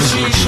she